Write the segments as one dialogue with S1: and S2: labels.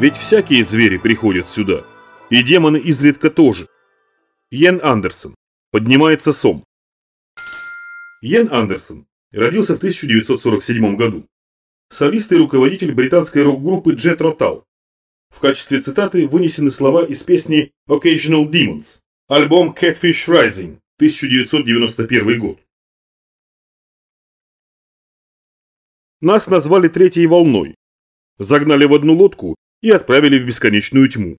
S1: Ведь всякие звери приходят сюда. И демоны изредка тоже. Йен Андерсон. Поднимается сом. Йен Андерсон. Родился в 1947 году. Солист и руководитель британской рок-группы Jet Rotal. В качестве цитаты вынесены слова из песни Occasional Demons, альбом Catfish Rising, 1991 год. Нас назвали третьей волной. Загнали в одну лодку и отправили в бесконечную тьму.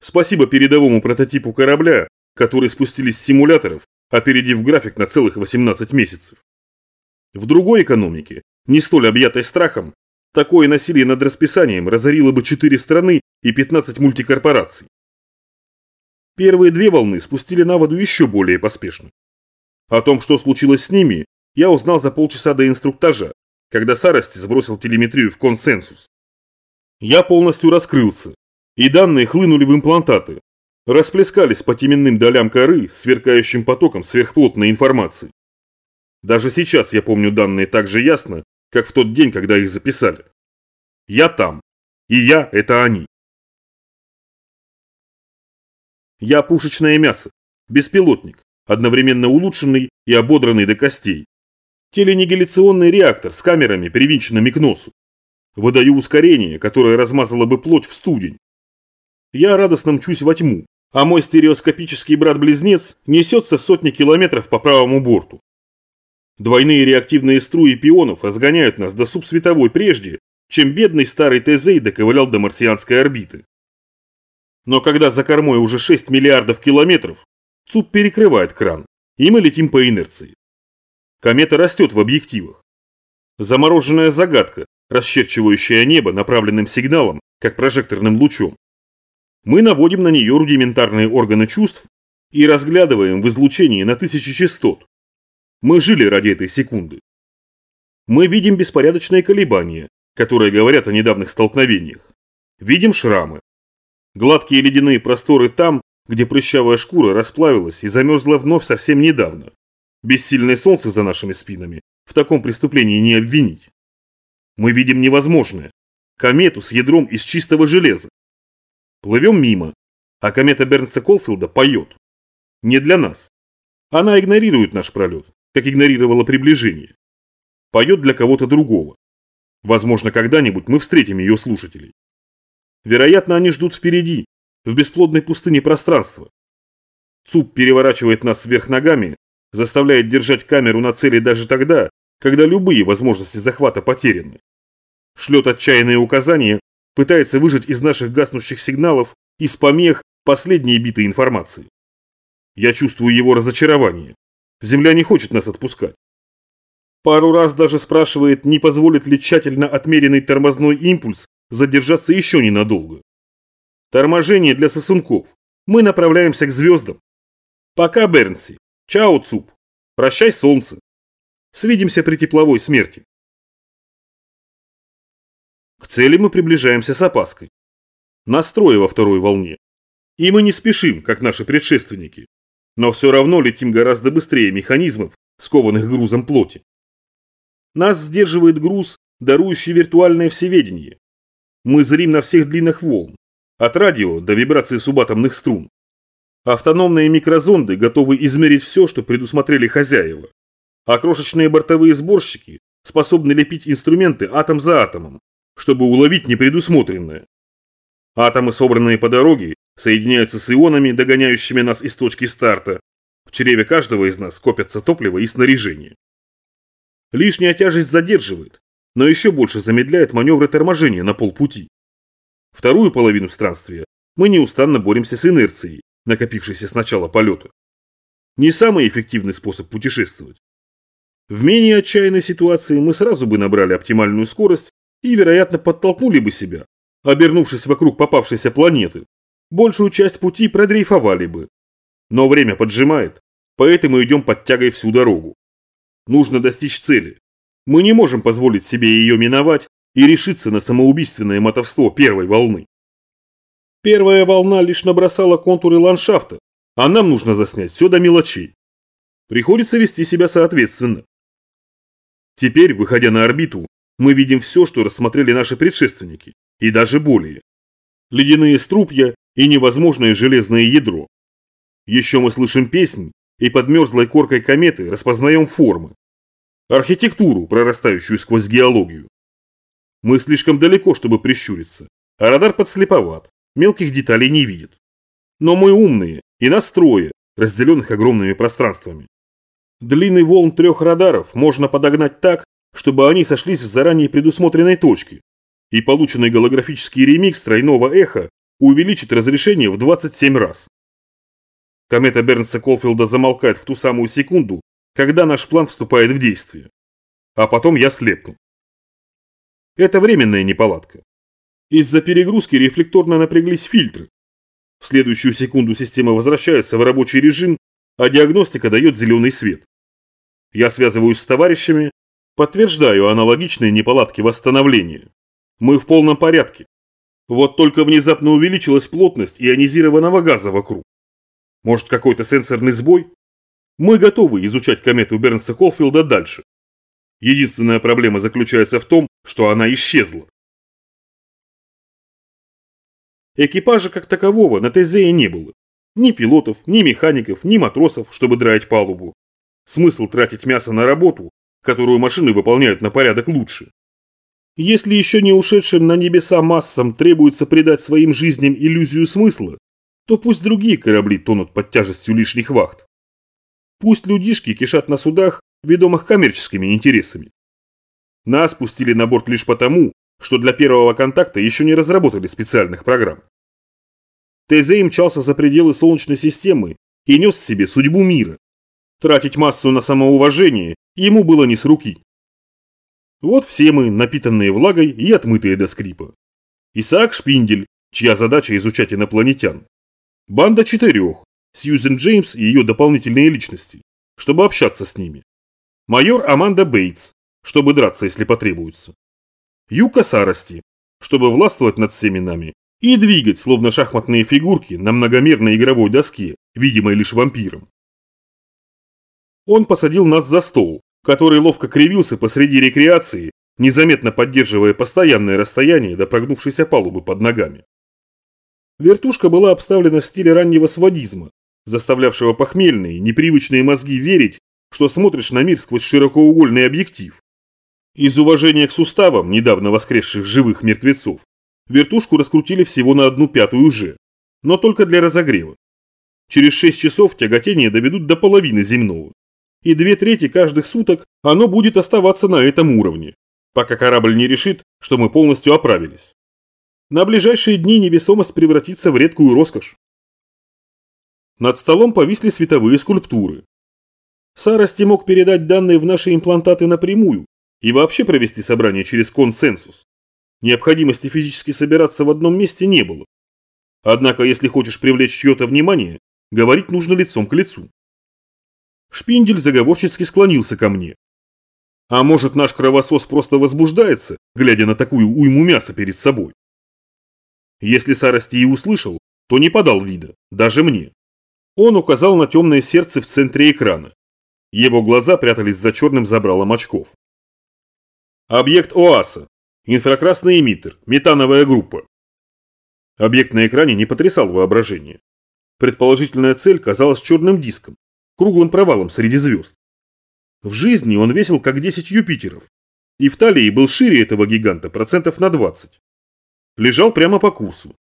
S1: Спасибо передовому прототипу корабля, который спустились с симуляторов, опередив график на целых 18 месяцев. В другой экономике, не столь объятой страхом, такое насилие над расписанием разорило бы 4 страны и 15 мультикорпораций. Первые две волны спустили на воду еще более поспешно. О том, что случилось с ними, я узнал за полчаса до инструктажа, когда Сарости сбросил телеметрию в консенсус. Я полностью раскрылся, и данные хлынули в имплантаты, расплескались по теменным долям коры сверкающим потоком сверхплотной информации. Даже сейчас я помню данные так же ясно, как в тот день, когда их записали. Я там, и я – это они. Я пушечное мясо, беспилотник, одновременно улучшенный и ободранный до костей. Теленигиляционный реактор с камерами, привинченными к носу. Выдаю ускорение, которое размазало бы плоть в студень. Я радостно мчусь во тьму, а мой стереоскопический брат-близнец несется сотни километров по правому борту. Двойные реактивные струи пионов разгоняют нас до субсветовой прежде, чем бедный старый Тезей доковылял до марсианской орбиты. Но когда за кормой уже 6 миллиардов километров, ЦУП перекрывает кран, и мы летим по инерции. Комета растет в объективах. Замороженная загадка, расчерчивающая небо направленным сигналом, как прожекторным лучом. Мы наводим на нее рудиментарные органы чувств и разглядываем в излучении на тысячи частот. Мы жили ради этой секунды. Мы видим беспорядочные колебания, которые говорят о недавних столкновениях. Видим шрамы. Гладкие ледяные просторы там, где прыщавая шкура расплавилась и замерзла вновь совсем недавно. Бессильное солнце за нашими спинами в таком преступлении не обвинить. Мы видим невозможное. Комету с ядром из чистого железа. Плывем мимо, а комета Бернса Колфилда поет. Не для нас. Она игнорирует наш пролет, как игнорировала приближение. Поет для кого-то другого. Возможно, когда-нибудь мы встретим ее слушателей. Вероятно, они ждут впереди, в бесплодной пустыне пространства. ЦУП переворачивает нас вверх ногами заставляет держать камеру на цели даже тогда, когда любые возможности захвата потеряны. Шлет отчаянные указания, пытается выжать из наших гаснущих сигналов, из помех последние биты информации. Я чувствую его разочарование. Земля не хочет нас отпускать. Пару раз даже спрашивает, не позволит ли тщательно отмеренный тормозной импульс задержаться еще ненадолго. Торможение для сосунков. Мы направляемся к звездам. Пока, Бернси. Чао, Цуп. Прощай, солнце. Свидимся при тепловой смерти. К цели мы приближаемся с опаской. Настрой во второй волне. И мы не спешим, как наши предшественники. Но все равно летим гораздо быстрее механизмов, скованных грузом плоти. Нас сдерживает груз, дарующий виртуальное всеведение. Мы зрим на всех длинах волн, от радио до вибрации субатомных струн. Автономные микрозонды готовы измерить все, что предусмотрели хозяева. А крошечные бортовые сборщики способны лепить инструменты атом за атомом, чтобы уловить непредусмотренное. Атомы, собранные по дороге, соединяются с ионами, догоняющими нас из точки старта. В чреве каждого из нас копятся топливо и снаряжение. Лишняя тяжесть задерживает, но еще больше замедляет маневры торможения на полпути. Вторую половину странствия мы неустанно боремся с инерцией, накопившийся с начала полета. Не самый эффективный способ путешествовать. В менее отчаянной ситуации мы сразу бы набрали оптимальную скорость и, вероятно, подтолкнули бы себя, обернувшись вокруг попавшейся планеты. Большую часть пути продрейфовали бы. Но время поджимает, поэтому идем под тягой всю дорогу. Нужно достичь цели. Мы не можем позволить себе ее миновать и решиться на самоубийственное мотовство первой волны. Первая волна лишь набросала контуры ландшафта, а нам нужно заснять все до мелочей. Приходится вести себя соответственно. Теперь, выходя на орбиту, мы видим все, что рассмотрели наши предшественники, и даже более. ледяные струпья и невозможное железное ядро. Еще мы слышим песнь и под мерзлой коркой кометы распознаем формы. Архитектуру, прорастающую сквозь геологию. Мы слишком далеко, чтобы прищуриться, а радар подслеповат, мелких деталей не видит. Но мы умные, и нас трое, разделенных огромными пространствами. Длинный волн трех радаров можно подогнать так, чтобы они сошлись в заранее предусмотренной точке, и полученный голографический ремикс тройного эха увеличит разрешение в 27 раз. Комета Бернса Колфилда замолкает в ту самую секунду, когда наш план вступает в действие. А потом я слепну. Это временная неполадка. Из-за перегрузки рефлекторно напряглись фильтры. В следующую секунду система возвращается в рабочий режим, а диагностика дает зеленый свет. Я связываюсь с товарищами, подтверждаю аналогичные неполадки восстановления. Мы в полном порядке. Вот только внезапно увеличилась плотность ионизированного газа вокруг. Может, какой-то сенсорный сбой? Мы готовы изучать комету Бернса Холфилда дальше. Единственная проблема заключается в том, что она исчезла. Экипажа как такового на Тезее не было. Ни пилотов, ни механиков, ни матросов, чтобы драить палубу. Смысл тратить мясо на работу, которую машины выполняют на порядок лучше. Если еще не ушедшим на небеса массам требуется придать своим жизням иллюзию смысла, то пусть другие корабли тонут под тяжестью лишних вахт. Пусть людишки кишат на судах, ведомых коммерческими интересами. Нас пустили на борт лишь потому, что для первого контакта еще не разработали специальных программ. Тезей мчался за пределы Солнечной системы и нес в себе судьбу мира. Тратить массу на самоуважение ему было не с руки. Вот все мы, напитанные влагой и отмытые до скрипа. Исаак Шпиндель, чья задача изучать инопланетян. Банда четырех, Сьюзен Джеймс и ее дополнительные личности, чтобы общаться с ними. Майор Аманда Бейтс, чтобы драться, если потребуется. Юка Сарости, чтобы властвовать над всеми нами и двигать, словно шахматные фигурки, на многомерной игровой доске, видимой лишь вампиром. Он посадил нас за стол, который ловко кривился посреди рекреации, незаметно поддерживая постоянное расстояние до прогнувшейся палубы под ногами. Вертушка была обставлена в стиле раннего свадизма, заставлявшего похмельные, непривычные мозги верить, что смотришь на мир сквозь широкоугольный объектив. Из уважения к суставам недавно воскресших живых мертвецов, вертушку раскрутили всего на одну пятую уже, но только для разогрева. Через 6 часов тяготение доведут до половины земного и две трети каждых суток оно будет оставаться на этом уровне, пока корабль не решит, что мы полностью оправились. На ближайшие дни невесомость превратится в редкую роскошь. Над столом повисли световые скульптуры. Сарости мог передать данные в наши имплантаты напрямую и вообще провести собрание через консенсус. Необходимости физически собираться в одном месте не было. Однако, если хочешь привлечь чье-то внимание, говорить нужно лицом к лицу. Шпиндель заговорщицки склонился ко мне. А может наш кровосос просто возбуждается, глядя на такую уйму мяса перед собой? Если Сарости и услышал, то не подал вида, даже мне. Он указал на темное сердце в центре экрана. Его глаза прятались за черным забралом очков. Объект ОАСа. Инфракрасный эмиттер. Метановая группа. Объект на экране не потрясал воображение. Предположительная цель казалась черным диском, круглым провалом среди звезд. В жизни он весил как 10 Юпитеров, и в талии был шире этого гиганта процентов на 20. Лежал прямо по курсу.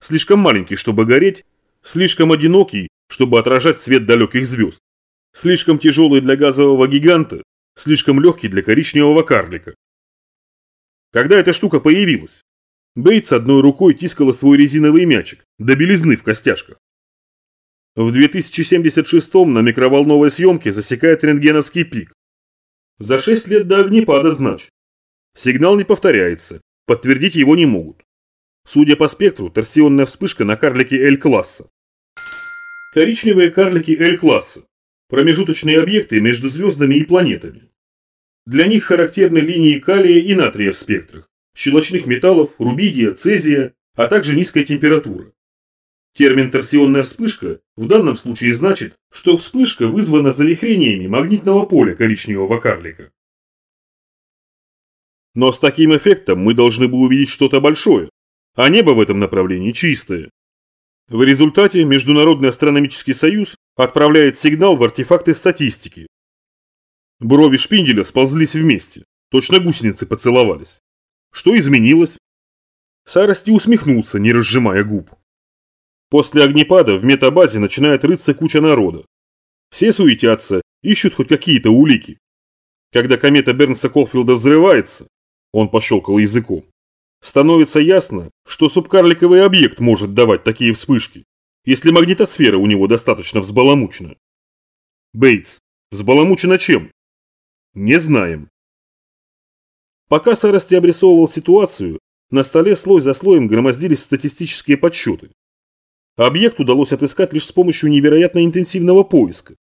S1: Слишком маленький, чтобы гореть, слишком одинокий, чтобы отражать свет далеких звезд. Слишком тяжелый для газового гиганта, слишком легкий для коричневого карлика. Когда эта штука появилась? Бейтс одной рукой тискала свой резиновый мячик, до белизны в костяшках. В 2076 на микроволновой съемке засекает рентгеновский пик. За 6 лет до огнепада, значит. Сигнал не повторяется, подтвердить его не могут. Судя по спектру, торсионная вспышка на карлике L-класса. Коричневые карлики L-класса – промежуточные объекты между звездами и планетами. Для них характерны линии калия и натрия в спектрах, щелочных металлов, рубидия, цезия, а также низкая температура. Термин «торсионная вспышка» в данном случае значит, что вспышка вызвана завихрениями магнитного поля коричневого карлика. Но с таким эффектом мы должны бы увидеть что-то большое, а небо в этом направлении чистое. В результате Международный астрономический союз отправляет сигнал в артефакты статистики. Брови шпинделя сползлись вместе, точно гусеницы поцеловались. Что изменилось? Сарости усмехнулся, не разжимая губ. После огнепада в метабазе начинает рыться куча народа. Все суетятся, ищут хоть какие-то улики. Когда комета Бернса Колфилда взрывается, он пощелкал языком, становится ясно, что субкарликовый объект может давать такие вспышки, если магнитосфера у него достаточно взбаламучена. Бейтс, взбаламучена чем? Не знаем. Пока Сарости обрисовывал ситуацию, на столе слой за слоем громоздились статистические подсчеты. Объект удалось отыскать лишь с помощью невероятно интенсивного поиска,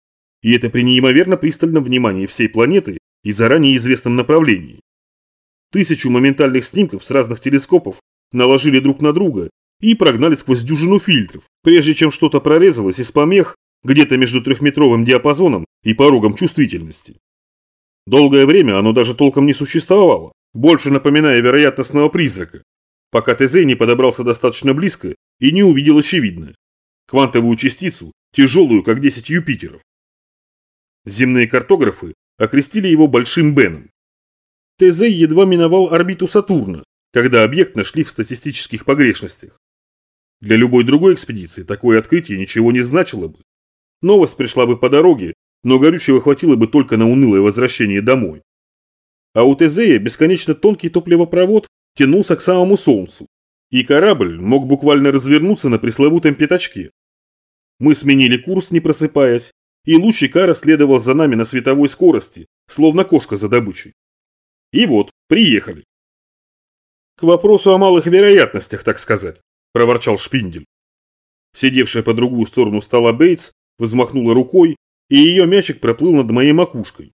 S1: и это при неимоверно пристальном внимании всей планеты и заранее известном направлении. Тысячу моментальных снимков с разных телескопов наложили друг на друга и прогнали сквозь дюжину фильтров, прежде чем что-то прорезалось из помех где-то между трехметровым диапазоном и порогом чувствительности. Долгое время оно даже толком не существовало, больше напоминая вероятностного призрака, пока ТЗ не подобрался достаточно близко и не увидел очевидное. Квантовую частицу, тяжелую, как 10 Юпитеров. Земные картографы окрестили его Большим Беном. ТЗ едва миновал орбиту Сатурна, когда объект нашли в статистических погрешностях. Для любой другой экспедиции такое открытие ничего не значило бы. Новость пришла бы по дороге, но горючего хватило бы только на унылое возвращение домой. А у Тезея бесконечно тонкий топливопровод тянулся к самому Солнцу, и корабль мог буквально развернуться на пресловутом пятачке. Мы сменили курс, не просыпаясь, и луч Икара следовал за нами на световой скорости, словно кошка за добычей. И вот, приехали. К вопросу о малых вероятностях, так сказать, проворчал Шпиндель. Сидевшая по другую сторону стола Бейтс взмахнула рукой, и ее мячик проплыл над моей макушкой.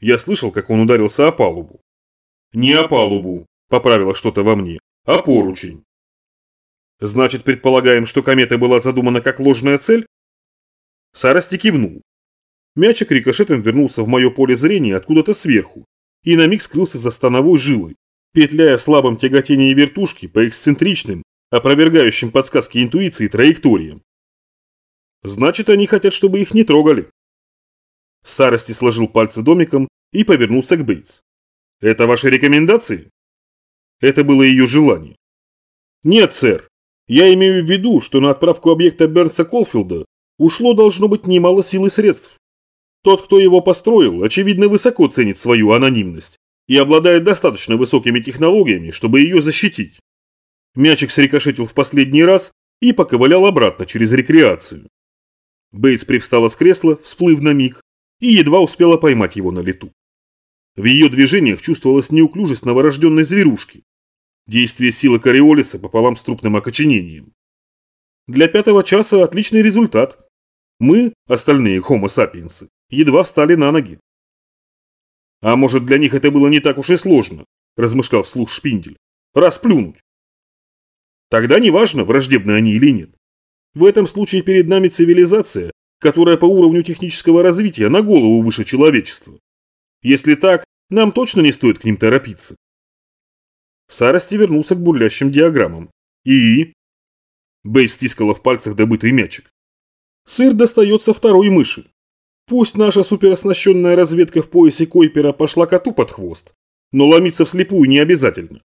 S1: Я слышал, как он ударился о палубу. «Не о палубу», – поправило что-то во мне, – «а поручень». «Значит, предполагаем, что комета была задумана как ложная цель?» Сарости кивнул. Мячик рикошетом вернулся в мое поле зрения откуда-то сверху и на миг скрылся за становой жилой, петляя в слабом тяготении вертушки по эксцентричным, опровергающим подсказки интуиции траекториям. Значит, они хотят, чтобы их не трогали. Сарости сложил пальцы домиком и повернулся к Бейтс. «Это ваши рекомендации?» Это было ее желание. «Нет, сэр. Я имею в виду, что на отправку объекта Бернса Колфилда ушло должно быть немало сил и средств. Тот, кто его построил, очевидно высоко ценит свою анонимность и обладает достаточно высокими технологиями, чтобы ее защитить. Мячик срикошетил в последний раз и поковылял обратно через рекреацию. Бейтс привстала с кресла, всплыв на миг, и едва успела поймать его на лету. В ее движениях чувствовалась неуклюжесть новорожденной зверушки. Действие силы Кориолиса пополам с трупным окоченением. Для пятого часа отличный результат. Мы, остальные хомо сапиенсы, едва встали на ноги. А может для них это было не так уж и сложно, размышлял вслух Шпиндель. Расплюнуть. Тогда неважно, враждебны они или нет. В этом случае перед нами цивилизация, которая по уровню технического развития на голову выше человечества. Если так, нам точно не стоит к ним торопиться. Сарости вернулся к бурлящим диаграммам. И... Бейс стискала в пальцах добытый мячик. Сыр достается второй мыши. Пусть наша супероснащенная разведка в поясе Койпера пошла коту под хвост, но ломиться вслепую не обязательно.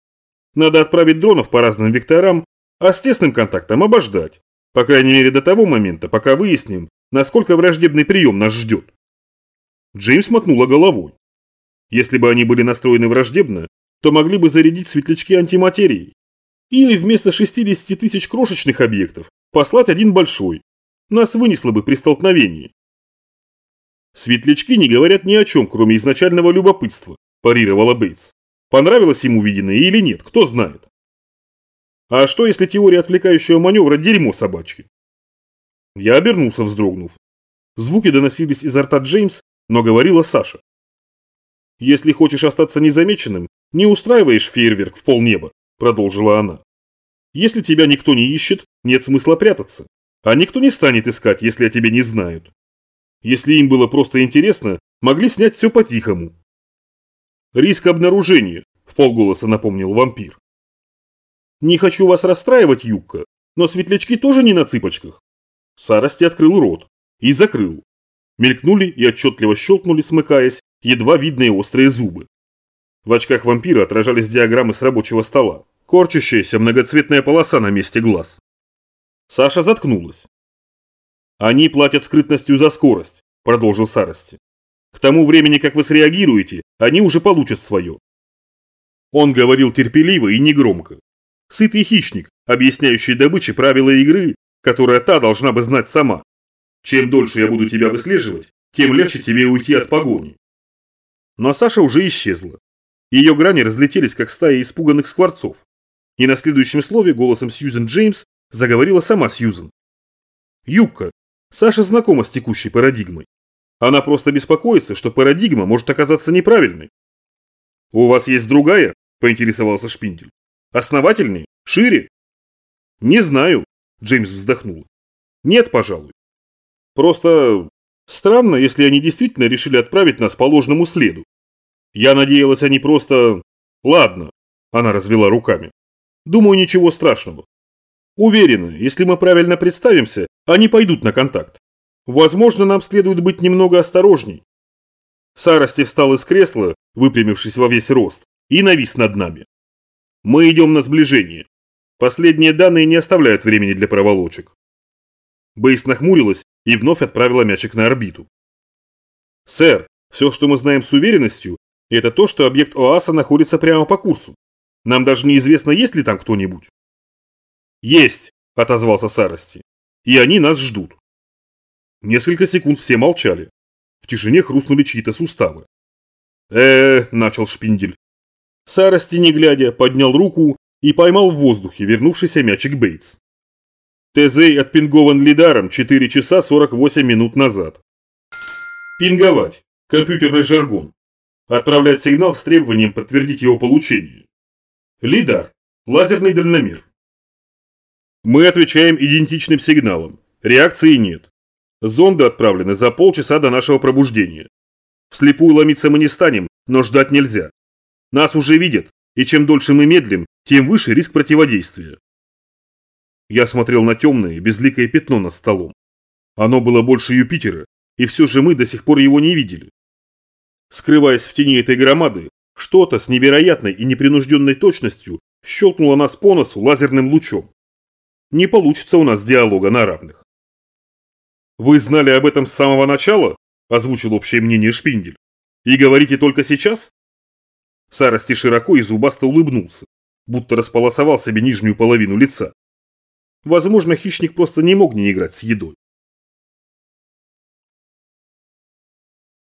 S1: Надо отправить дронов по разным векторам, а с тесным контактом обождать. По крайней мере до того момента, пока выясним, насколько враждебный прием нас ждет. Джеймс мотнула головой. Если бы они были настроены враждебно, то могли бы зарядить светлячки антиматерией. Или вместо 60 тысяч крошечных объектов послать один большой. Нас вынесло бы при столкновении. Светлячки не говорят ни о чем, кроме изначального любопытства, парировала Бейтс. Понравилось ему увиденное или нет, кто знает. А что, если теория отвлекающего маневра дерьмо собачье? Я обернулся, вздрогнув. Звуки доносились изо рта Джеймс, но говорила Саша. «Если хочешь остаться незамеченным, не устраиваешь фейерверк в полнеба», – продолжила она. «Если тебя никто не ищет, нет смысла прятаться. А никто не станет искать, если о тебе не знают. Если им было просто интересно, могли снять все по-тихому». «Риск обнаружения», – в полголоса напомнил вампир. Не хочу вас расстраивать, Юбка, но светлячки тоже не на цыпочках. Сарости открыл рот и закрыл. Мелькнули и отчетливо щелкнули, смыкаясь, едва видные острые зубы. В очках вампира отражались диаграммы с рабочего стола, корчащаяся многоцветная полоса на месте глаз. Саша заткнулась. «Они платят скрытностью за скорость», – продолжил Сарости. «К тому времени, как вы среагируете, они уже получат свое». Он говорил терпеливо и негромко. Сытый хищник, объясняющий добыче правила игры, которая та должна бы знать сама. Чем дольше я буду тебя выслеживать, тем легче тебе уйти от погони. Но Саша уже исчезла. Ее грани разлетелись, как стая испуганных скворцов. И на следующем слове голосом Сьюзен Джеймс заговорила сама Сьюзен. Юбка, Саша знакома с текущей парадигмой. Она просто беспокоится, что парадигма может оказаться неправильной. «У вас есть другая?» – поинтересовался Шпиндель. «Основательнее? Шире?» «Не знаю», – Джеймс вздохнул. «Нет, пожалуй. Просто странно, если они действительно решили отправить нас по ложному следу. Я надеялась, они просто... Ладно, она развела руками. Думаю, ничего страшного. Уверена, если мы правильно представимся, они пойдут на контакт. Возможно, нам следует быть немного осторожней. Сарости встал из кресла, выпрямившись во весь рост, и навис над нами. Мы идем на сближение. Последние данные не оставляют времени для проволочек. Бейс нахмурилась и вновь отправила мячик на орбиту. «Сэр, все, что мы знаем с уверенностью, это то, что объект ОАСа находится прямо по курсу. Нам даже неизвестно, есть ли там кто-нибудь». «Есть!» – отозвался Сарости. «И они нас ждут». Несколько секунд все молчали. В тишине хрустнули чьи-то суставы. э, начал Шпиндель. Сарости, не глядя, поднял руку и поймал в воздухе вернувшийся мячик Бейтс. Тезей отпингован лидаром 4 часа 48 минут назад. Пинговать. Компьютерный жаргон. Отправлять сигнал с требованием подтвердить его получение. Лидар. Лазерный дальномер. Мы отвечаем идентичным сигналом. Реакции нет. Зонды отправлены за полчаса до нашего пробуждения. Вслепую ломиться мы не станем, но ждать нельзя. Нас уже видят, и чем дольше мы медлим, тем выше риск противодействия. Я смотрел на темное, безликое пятно над столом. Оно было больше Юпитера, и все же мы до сих пор его не видели. Скрываясь в тени этой громады, что-то с невероятной и непринужденной точностью щелкнуло нас по носу лазерным лучом. Не получится у нас диалога на равных. «Вы знали об этом с самого начала?» – озвучил общее мнение Шпиндель. «И говорите только сейчас?» Сарости широко и зубасто улыбнулся, будто располосовал себе нижнюю половину лица. Возможно, хищник просто не мог не играть с едой.